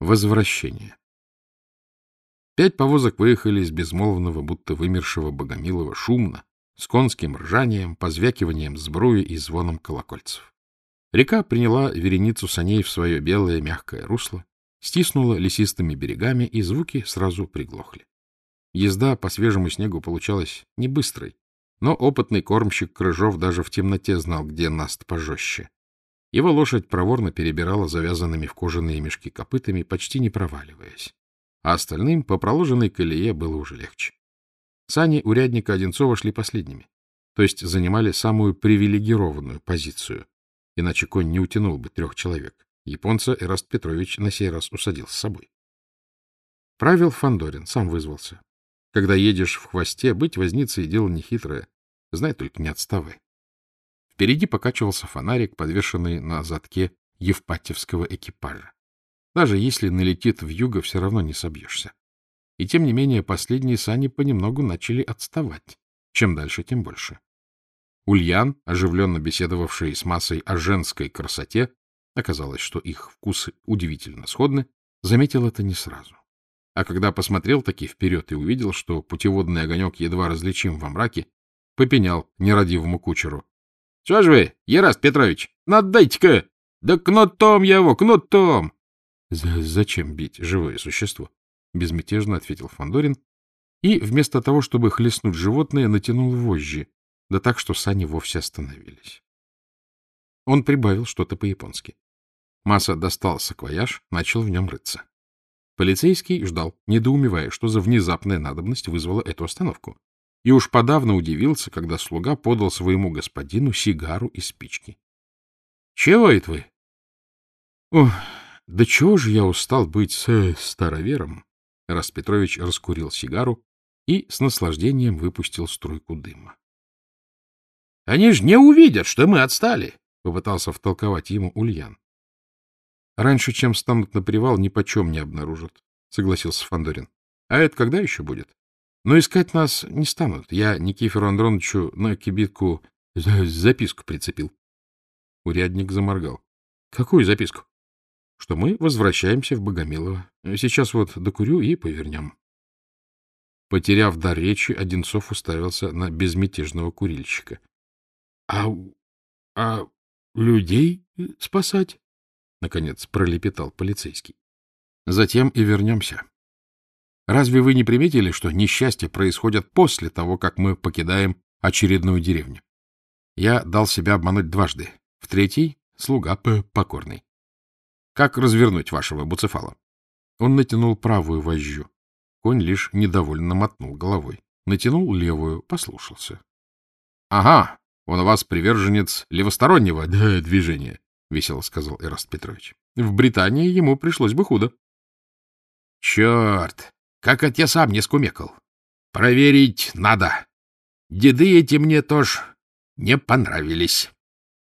Возвращение. Пять повозок выехали из безмолвного, будто вымершего Богомилова шумно, с конским ржанием, позвякиванием сбруи и звоном колокольцев. Река приняла вереницу саней в свое белое мягкое русло, стиснула лесистыми берегами, и звуки сразу приглохли. Езда по свежему снегу получалась не быстрой, но опытный кормщик Крыжов даже в темноте знал, где наст пожестче. Его лошадь проворно перебирала завязанными в кожаные мешки копытами, почти не проваливаясь. А остальным по проложенной колее было уже легче. Сани урядника Одинцова шли последними, то есть занимали самую привилегированную позицию, иначе конь не утянул бы трех человек. Японца Эраст Петрович на сей раз усадил с собой. Правил Фандорин, сам вызвался. Когда едешь в хвосте, быть возницей — дело нехитрое. Знай только, не отставай. Впереди покачивался фонарик, подвешенный на задке Евпатьевского экипажа. Даже если налетит в юго, все равно не собьешься. И тем не менее последние сани понемногу начали отставать. Чем дальше, тем больше. Ульян, оживленно беседовавший с массой о женской красоте, оказалось, что их вкусы удивительно сходны, заметил это не сразу. А когда посмотрел таки вперед и увидел, что путеводный огонек едва различим во мраке, попенял нерадивому кучеру. — Что ж вы, Ераст Петрович, надайте-ка! Да кнутом я его, кнутом! — Зачем бить живое существо? — безмятежно ответил Фандорин и, вместо того, чтобы хлестнуть животное, натянул вожжи, да так, что сани вовсе остановились. Он прибавил что-то по-японски. Масса достал саквояж, начал в нем рыться. Полицейский ждал, недоумевая, что за внезапная надобность вызвала эту остановку, и уж подавно удивился, когда слуга подал своему господину сигару и спички. — Чего это вы? — Ох, да чего же я устал быть с э, старовером? Раст Петрович раскурил сигару и с наслаждением выпустил струйку дыма. — Они же не увидят, что мы отстали, — попытался втолковать ему Ульян. — Раньше, чем станут на привал, ни почем не обнаружат, — согласился Фандорин. А это когда еще будет? Но искать нас не станут. Я Никифору Андроновичу на кибитку записку прицепил. Урядник заморгал. — Какую записку? что мы возвращаемся в Богомилово. Сейчас вот докурю и повернем. Потеряв дар речи, Одинцов уставился на безмятежного курильщика. — А... а людей спасать? — наконец пролепетал полицейский. — Затем и вернемся. Разве вы не приметили, что несчастья происходят после того, как мы покидаем очередную деревню? Я дал себя обмануть дважды. В третий — слуга покорный. Как развернуть вашего буцефала? Он натянул правую вожжу. Конь лишь недовольно мотнул головой. Натянул левую, послушался. — Ага, он у вас приверженец левостороннего движения, — весело сказал Эраст Петрович. — В Британии ему пришлось бы худо. — Черт! Как это я сам не скумекал! Проверить надо! Деды эти мне тоже не понравились.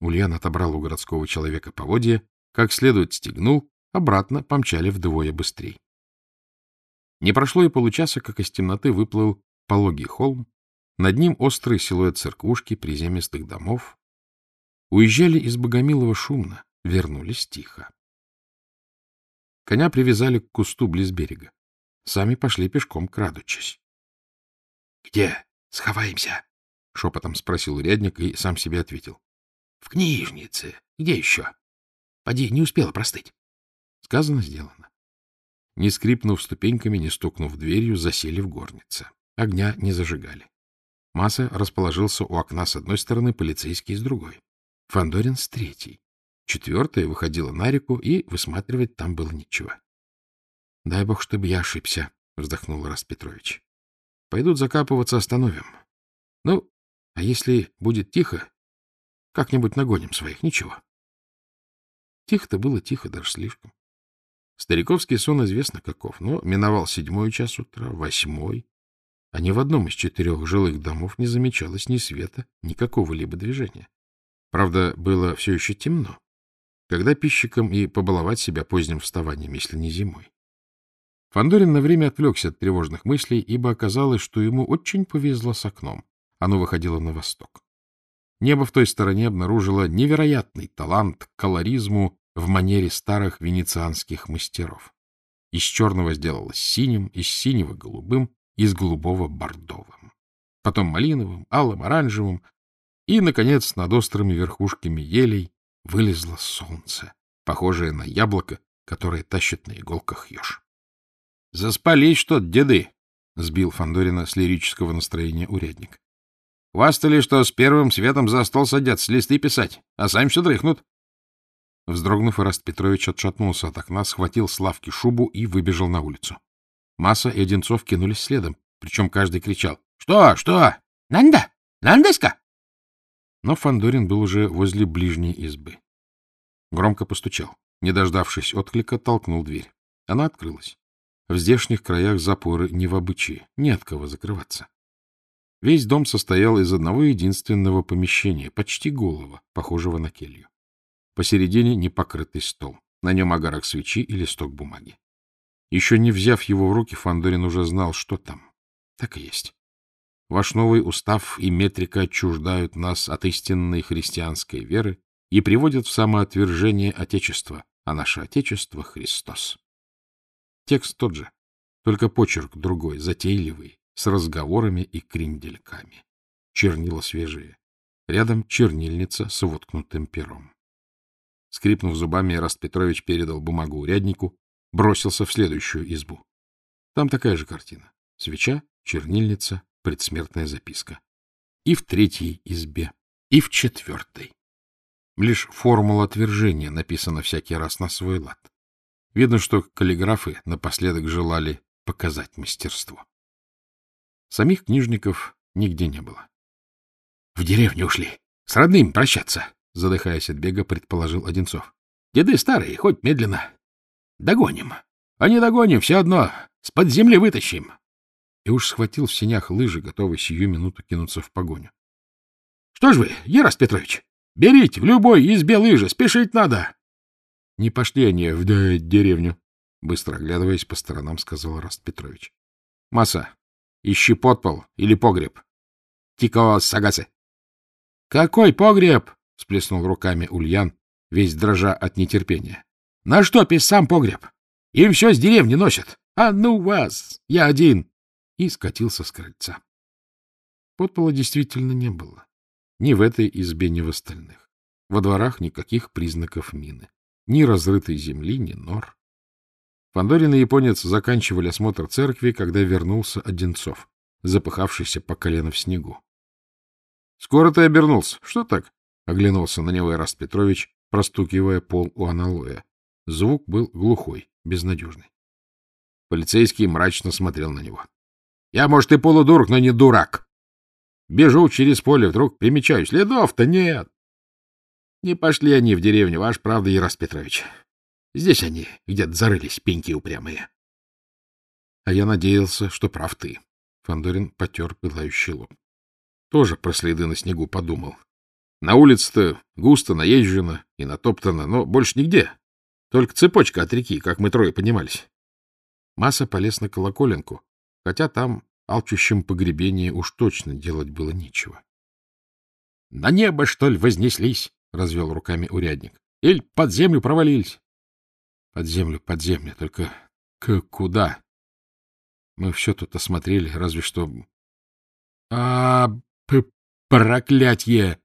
Ульян отобрал у городского человека поводья как следует стегнул, обратно помчали вдвое быстрей. Не прошло и получаса, как из темноты выплыл пологий холм, над ним острый силуэт церквушки, приземистых домов. Уезжали из Богомилова шумно, вернулись тихо. Коня привязали к кусту близ берега. Сами пошли пешком, крадучись. — Где? Сховаемся? — шепотом спросил урядник и сам себе ответил. — В книжнице. Где еще? Поди, не успела простыть. Сказано, сделано. Не скрипнув ступеньками, не стукнув дверью, засели в горнице. Огня не зажигали. Масса расположился у окна с одной стороны, полицейский с другой. Фандорин с третьей. Четвертая выходила на реку, и высматривать там было нечего. — Дай бог, чтобы я ошибся, — вздохнул Раст Петрович. — Пойдут закапываться, остановим. Ну, а если будет тихо, как-нибудь нагоним своих, ничего. Тихо-то было тихо, даже слишком. Стариковский сон известно каков, но миновал седьмой час утра, восьмой, а ни в одном из четырех жилых домов не замечалось ни света, ни какого-либо движения. Правда, было все еще темно, когда пищикам и побаловать себя поздним вставанием, если не зимой. Фандорин на время отвлекся от тревожных мыслей, ибо оказалось, что ему очень повезло с окном. Оно выходило на восток. Небо в той стороне обнаружило невероятный талант к колоризму в манере старых венецианских мастеров. Из черного сделалось синим, из синего — голубым, из голубого — бордовым. Потом малиновым, алым, оранжевым. И, наконец, над острыми верхушками елей вылезло солнце, похожее на яблоко, которое тащит на иголках еж. — Заспались что-то, деды! — сбил Фандорина с лирического настроения урядник. — Хвастали, что с первым светом за стол садятся листы писать, а сами все дрыхнут. Вздрогнув, Ираст Петрович отшатнулся от окна, схватил с лавки шубу и выбежал на улицу. Масса и Одинцов кинулись следом, причем каждый кричал. — Что? Что? Нанда? Нандаска? Но Фандорин был уже возле ближней избы. Громко постучал. Не дождавшись отклика, толкнул дверь. Она открылась. В здешних краях запоры не в обычае, не от кого закрываться. Весь дом состоял из одного единственного помещения, почти голого, похожего на келью. Посередине непокрытый стол. На нем огарок свечи и листок бумаги. Еще не взяв его в руки, Фандорин уже знал, что там. Так и есть. Ваш новый устав и метрика отчуждают нас от истинной христианской веры и приводят в самоотвержение Отечества, а наше Отечество — Христос. Текст тот же, только почерк другой, затейливый, с разговорами и крендельками. Чернила свежие. Рядом чернильница с воткнутым пером. Скрипнув зубами, Раст Петрович передал бумагу уряднику, бросился в следующую избу. Там такая же картина. Свеча, чернильница, предсмертная записка. И в третьей избе, и в четвертой. Лишь формула отвержения написана всякий раз на свой лад. Видно, что каллиграфы напоследок желали показать мастерство. Самих книжников нигде не было. — В деревню ушли. С родными прощаться задыхаясь от бега, предположил Одинцов. — Деды старые, хоть медленно. Догоним. А не догоним, все одно. С-под земли вытащим. И уж схватил в синях лыжи, готовый сию минуту кинуться в погоню. — Что ж вы, Ерас Петрович, берите в любой избе лыжи, спешить надо. — Не пошли они в деревню, — быстро оглядываясь по сторонам, сказал Раст Петрович. — Масса, ищи подпол или погреб. Тикао Сагасе. — Какой погреб? — сплеснул руками Ульян, весь дрожа от нетерпения. — На что писам погреб? Им все с деревни носят. А ну вас! Я один! И скатился с крыльца. Подпола действительно не было. Ни в этой избе, ни в остальных. Во дворах никаких признаков мины. Ни разрытой земли, ни нор. Фандорин и японец заканчивали осмотр церкви, когда вернулся Одинцов, запыхавшийся по колено в снегу. — Скоро ты обернулся. Что так? — оглянулся на него Ираст Петрович, простукивая пол у аналоя. Звук был глухой, безнадежный. Полицейский мрачно смотрел на него. — Я, может, и полудурок, но не дурак. Бежу через поле, вдруг примечаю. Следов-то нет. Не пошли они в деревню, ваш правда, Ираст Петрович. Здесь они где-то зарылись, пеньки упрямые. — А я надеялся, что прав ты. Фандорин потер пылающий лоб. Тоже про следы на снегу подумал. На улице-то густо наезжено и натоптано, но больше нигде. Только цепочка от реки, как мы трое поднимались. Масса полез на колоколенку, хотя там алчущим погребение уж точно делать было нечего. — На небо, что ли, вознеслись? — развел руками урядник. — Или под землю провалились? — Под землю, под землю, только к куда? Мы все тут осмотрели, разве что... — А, проклятье!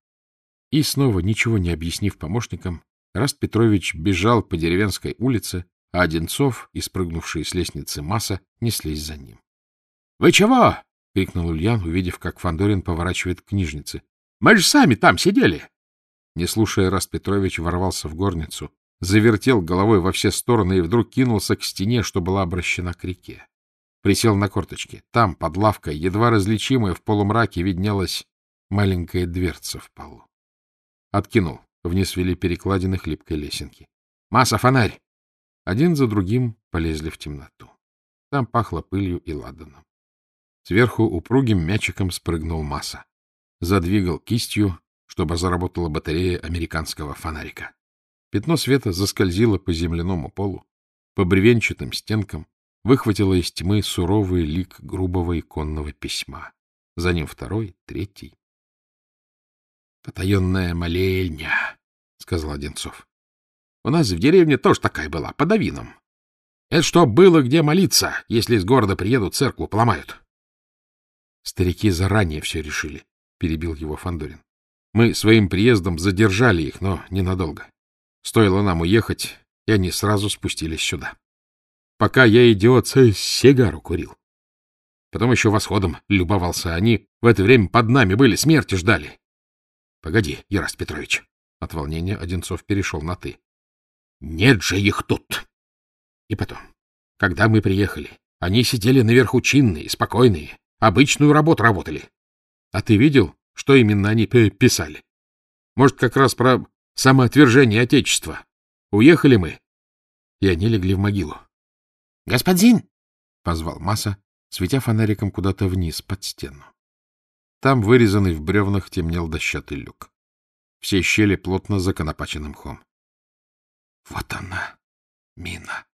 И снова, ничего не объяснив помощникам, Раст Петрович бежал по деревенской улице, а Одинцов и спрыгнувшие с лестницы масса неслись за ним. — Вы чего? — крикнул Ульян, увидев, как Фандорин поворачивает к книжнице. — Мы же сами там сидели! Не слушая, Раст Петрович ворвался в горницу, завертел головой во все стороны и вдруг кинулся к стене, что была обращена к реке. Присел на корточки. Там, под лавкой, едва различимая в полумраке, виднелась маленькая дверца в полу. Откинул. Вниз вели перекладины хлипкой лесенки. «Масса, фонарь!» Один за другим полезли в темноту. Там пахло пылью и ладаном. Сверху упругим мячиком спрыгнул Масса. Задвигал кистью, чтобы заработала батарея американского фонарика. Пятно света заскользило по земляному полу, по бревенчатым стенкам, выхватило из тьмы суровый лик грубого иконного письма. За ним второй, третий. — Потаенная молельня, — сказал Одинцов. — У нас в деревне тоже такая была, под авином. Это что было где молиться, если из города приедут, церкву поломают? Старики заранее все решили, — перебил его Фандорин. Мы своим приездом задержали их, но ненадолго. Стоило нам уехать, и они сразу спустились сюда. Пока я, идиот, сигару курил. Потом еще восходом любовался. Они в это время под нами были, смерти ждали. — Погоди, Яраст Петрович. От волнения Одинцов перешел на «ты». — Нет же их тут! И потом, когда мы приехали, они сидели наверху чинные, спокойные, обычную работу работали. А ты видел, что именно они писали? Может, как раз про самоотвержение Отечества. Уехали мы, и они легли в могилу. — Господин! — позвал Маса, светя фонариком куда-то вниз, под стену. Там, вырезанный в бревнах, темнел дощатый люк. Все щели плотно законопачены мхом. — Вот она, мина!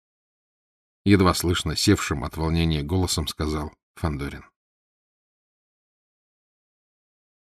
Едва слышно, севшим от волнения голосом сказал Фандорин.